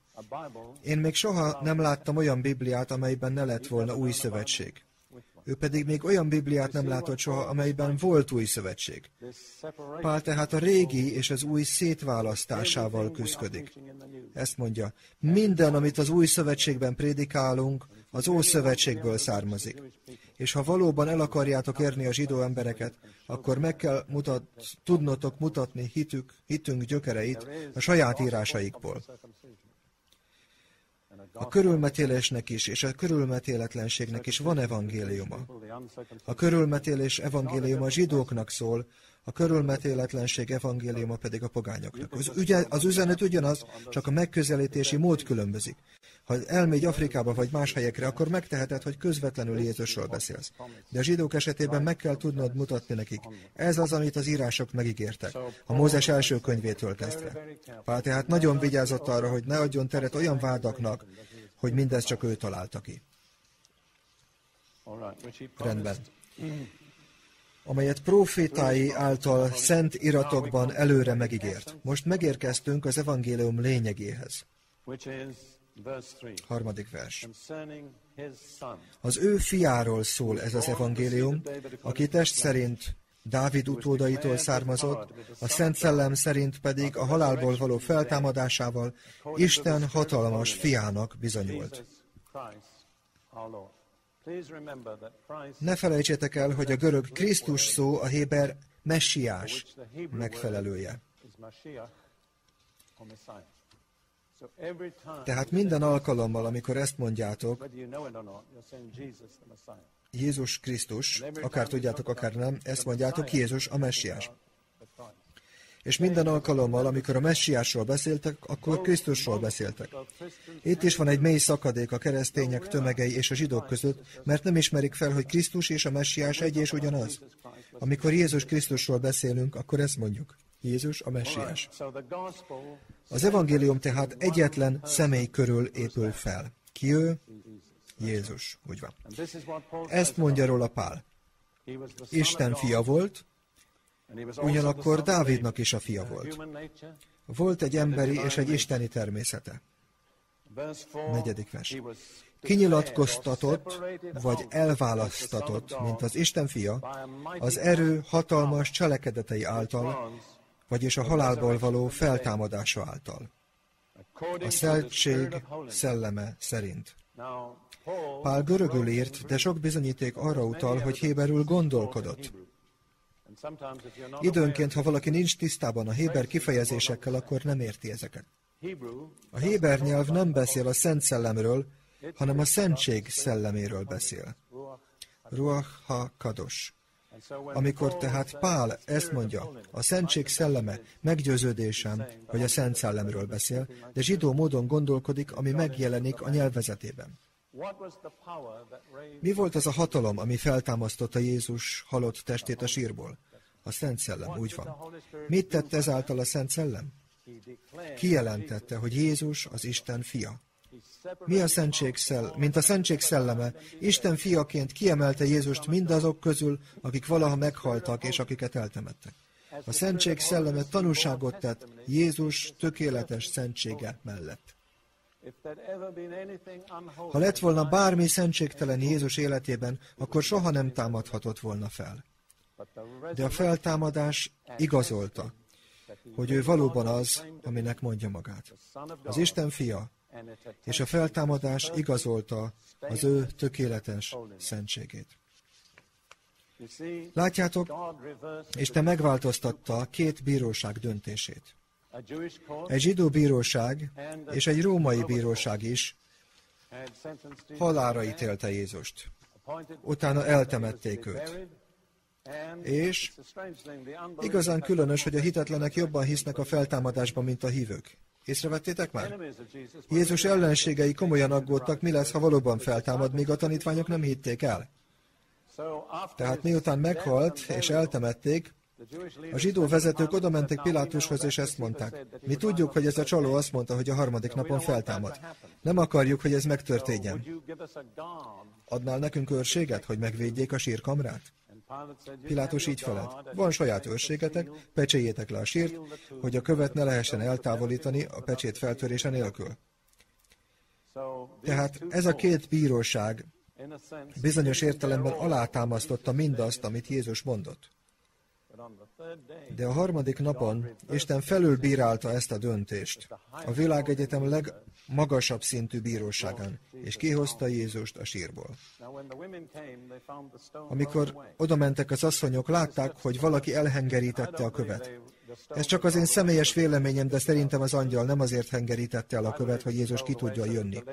Én még soha nem láttam olyan Bibliát, amelyben ne lett volna új szövetség. Ő pedig még olyan Bibliát nem látott soha, amelyben volt új szövetség. Pál tehát a régi és az új szétválasztásával küzdik. Ezt mondja, minden, amit az új szövetségben prédikálunk, az Ó Szövetségből származik. És ha valóban el akarjátok érni a zsidó embereket, akkor meg kell mutat, tudnotok mutatni hitük, hitünk gyökereit a saját írásaikból. A körülmetélésnek is, és a körülmetéletlenségnek is van evangéliuma. A körülmetélés evangéliuma a zsidóknak szól, a körülmetéletlenség evangéliuma pedig a pogányoknak. Az, ügye, az üzenet ugyanaz, csak a megközelítési mód különbözik. Ha elmégy Afrikába vagy más helyekre, akkor megteheted, hogy közvetlenül Jézusról beszélsz. De zsidók esetében meg kell tudnod mutatni nekik. Ez az, amit az írások megígértek. A Mózes első könyvétől kezdve. Pál tehát nagyon vigyázott arra, hogy ne adjon teret olyan vádaknak, hogy mindez csak ő találta ki. Rendben amelyet profétái által szent iratokban előre megígért. Most megérkeztünk az evangélium lényegéhez. Harmadik vers. Az ő fiáról szól ez az evangélium, aki test szerint Dávid utódaitól származott, a Szent Szellem szerint pedig a halálból való feltámadásával Isten hatalmas fiának bizonyult. Ne felejtsétek el, hogy a görög Krisztus szó a héber messiás megfelelője. Tehát minden alkalommal, amikor ezt mondjátok, Jézus Krisztus, akár tudjátok, akár nem, ezt mondjátok, Jézus a messiás. És minden alkalommal, amikor a messiásról beszéltek, akkor Krisztusról beszéltek. Itt is van egy mély szakadék a keresztények tömegei és a zsidók között, mert nem ismerik fel, hogy Krisztus és a messiás egy és ugyanaz. Amikor Jézus Krisztusról beszélünk, akkor ezt mondjuk. Jézus a messiás. Az evangélium tehát egyetlen személy körül épül fel. Ki ő? Jézus. Úgy van. Ezt mondja róla Pál. Isten fia volt, Ugyanakkor Dávidnak is a fia volt. Volt egy emberi és egy isteni természete. Negyedik vers. Kinyilatkoztatott, vagy elválasztatott, mint az Isten fia, az erő hatalmas cselekedetei által, vagyis a halálból való feltámadása által. A szeltség szelleme szerint. Pál görögül írt, de sok bizonyíték arra utal, hogy héberül gondolkodott. Időnként, ha valaki nincs tisztában a héber kifejezésekkel, akkor nem érti ezeket. A héber nyelv nem beszél a Szent Szellemről, hanem a Szentség szelleméről beszél. Ruach ha kados. Amikor tehát Pál ezt mondja, a Szentség szelleme meggyőződésem, hogy a Szent Szellemről beszél, de zsidó módon gondolkodik, ami megjelenik a nyelvezetében. Mi volt az a hatalom, ami feltámasztotta Jézus halott testét a sírból? A Szent Szellem, úgy van. Mit tett ezáltal a Szent Szellem? Kijelentette, hogy Jézus az Isten fia. Mi a szentség szell, mint a szentség szelleme, Isten fiaként kiemelte Jézust mindazok közül, akik valaha meghaltak és akiket eltemettek. A szentség szelleme tanúságot tett Jézus tökéletes szentsége mellett. Ha lett volna bármi szentségtelen Jézus életében, akkor soha nem támadhatott volna fel. De a feltámadás igazolta, hogy ő valóban az, aminek mondja magát. Az Isten fia, és a feltámadás igazolta az ő tökéletes szentségét. Látjátok, Isten megváltoztatta két bíróság döntését. Egy zsidó bíróság és egy római bíróság is halára ítélte Jézust. Utána eltemették őt. És igazán különös, hogy a hitetlenek jobban hisznek a feltámadásban, mint a hívők. Észrevettétek már? Jézus ellenségei komolyan aggódtak, mi lesz, ha valóban feltámad, míg a tanítványok nem hitték el. Tehát miután meghalt és eltemették, a zsidó vezetők oda mentek Pilátushoz, és ezt mondták. Mi tudjuk, hogy ez a csaló azt mondta, hogy a harmadik napon feltámad. Nem akarjuk, hogy ez megtörténjen. Adnál nekünk őrséget, hogy megvédjék a sírkamrát? Pilátus így felelt. Van saját őrségetek, pecséjétek le a sírt, hogy a követ ne lehessen eltávolítani a pecsét feltörése nélkül. Tehát ez a két bíróság bizonyos értelemben alátámasztotta mindazt, amit Jézus mondott. De a harmadik napon Isten felülbírálta ezt a döntést a világegyetem legmagasabb szintű bíróságán, és kihozta Jézust a sírból. Amikor oda mentek az asszonyok, látták, hogy valaki elhengerítette a követ. Ez csak az én személyes véleményem, de szerintem az angyal nem azért hengerítette el a követ, hogy Jézus ki tudja jönni.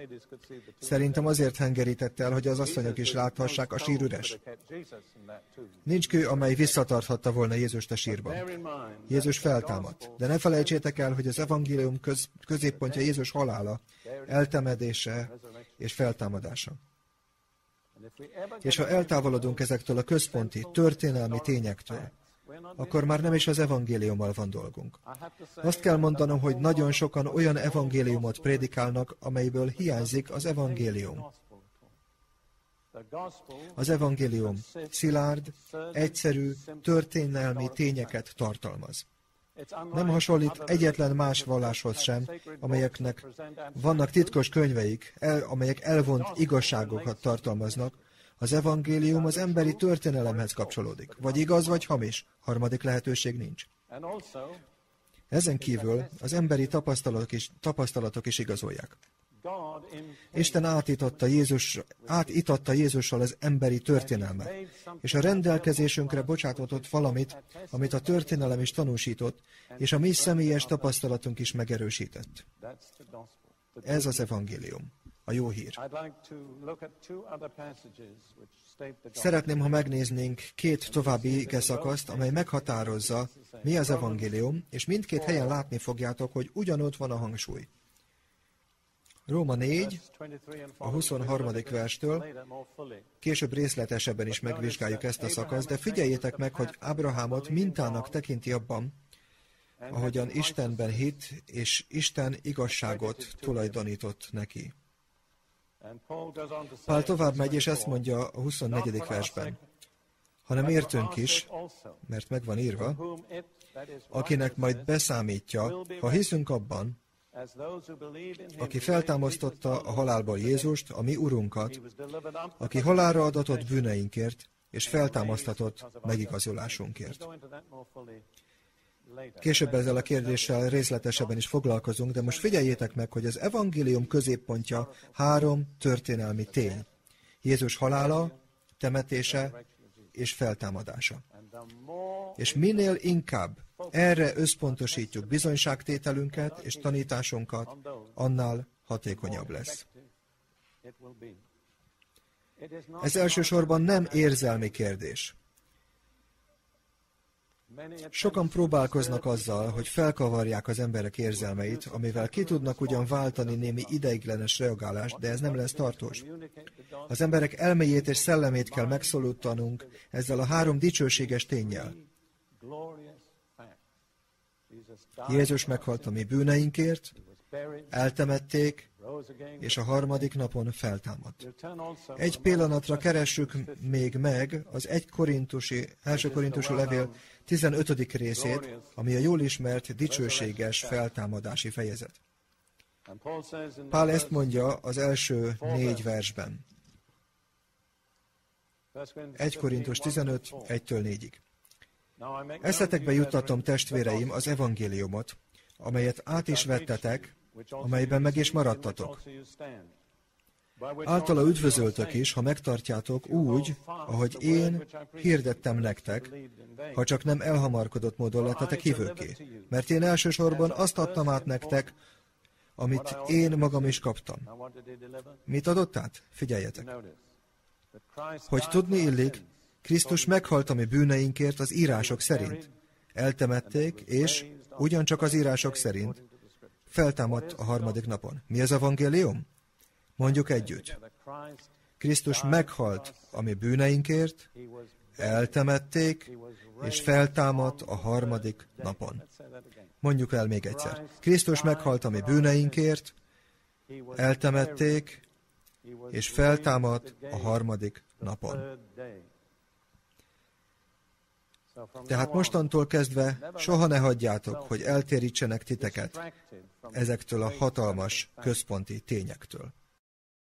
Szerintem azért hengerítette el, hogy az asszonyok is láthassák, a sír üres. Nincs kő, amely visszatarthatta volna Jézust a sírban. Jézus feltámadt. De ne felejtsétek el, hogy az evangélium köz, középpontja Jézus halála, eltemedése és feltámadása. És ha eltávolodunk ezektől a központi, történelmi tényektől, akkor már nem is az evangéliummal van dolgunk. Azt kell mondanom, hogy nagyon sokan olyan evangéliumot prédikálnak, amelyből hiányzik az evangélium. Az evangélium szilárd, egyszerű, történelmi tényeket tartalmaz. Nem hasonlít egyetlen más valláshoz sem, amelyeknek vannak titkos könyveik, el, amelyek elvont igazságokat tartalmaznak, az evangélium az emberi történelemhez kapcsolódik. Vagy igaz, vagy hamis. Harmadik lehetőség nincs. Ezen kívül az emberi tapasztalatok is, tapasztalatok is igazolják. Isten átította, Jézus, átította Jézussal az emberi történelmet, és a rendelkezésünkre bocsátatott valamit, amit a történelem is tanúsított, és a mi személyes tapasztalatunk is megerősített. Ez az evangélium a jó hír. Szeretném, ha megnéznénk két további ige szakaszt, amely meghatározza, mi az evangélium, és mindkét helyen látni fogjátok, hogy ugyanott van a hangsúly. Róma 4, a 23. verstől, később részletesebben is megvizsgáljuk ezt a szakaszt, de figyeljétek meg, hogy Ábrahámot mintának tekinti abban, ahogyan Istenben hit, és Isten igazságot tulajdonított neki. Pál tovább megy, és ezt mondja a 24. versben, hanem értünk is, mert megvan írva, akinek majd beszámítja, ha hiszünk abban, aki feltámasztotta a halálból Jézust, a mi Urunkat, aki halálra adatott bűneinkért, és feltámasztatott megigazulásunkért. Később ezzel a kérdéssel részletesebben is foglalkozunk, de most figyeljétek meg, hogy az evangélium középpontja három történelmi tény. Jézus halála, temetése és feltámadása. És minél inkább erre összpontosítjuk bizonyságtételünket és tanításunkat, annál hatékonyabb lesz. Ez elsősorban nem érzelmi kérdés. Sokan próbálkoznak azzal, hogy felkavarják az emberek érzelmeit, amivel ki tudnak ugyan váltani némi ideiglenes reagálást, de ez nem lesz tartós. Az emberek elméjét és szellemét kell megszólítanunk ezzel a három dicsőséges tényjel. Jézus meghalt a mi bűneinkért, eltemették, és a harmadik napon feltámadt. Egy pillanatra keressük még meg az egy korintusi, első korintusi levél 15. részét, ami a jól ismert, dicsőséges feltámadási fejezet. Pál ezt mondja az első négy versben. 1 Korintus 15, 1-től 4-ig. Eszetekbe juttatom, testvéreim, az evangéliumot, amelyet át is vettetek, amelyben meg is maradtatok. Általa üdvözöltök is, ha megtartjátok úgy, ahogy én hirdettem nektek, ha csak nem elhamarkodott módon lettetek hívőké. Mert én elsősorban azt adtam át nektek, amit én magam is kaptam. Mit adott át? Figyeljetek! Hogy tudni illik, Krisztus meghalt a mi bűneinkért az írások szerint. Eltemették, és ugyancsak az írások szerint feltámadt a harmadik napon. Mi az evangélium? Mondjuk együtt. Krisztus meghalt a mi bűneinkért, eltemették, és feltámadt a harmadik napon. Mondjuk el még egyszer. Krisztus meghalt a mi bűneinkért, eltemették, és feltámadt a harmadik napon. Tehát mostantól kezdve soha ne hagyjátok, hogy eltérítsenek titeket ezektől a hatalmas központi tényektől.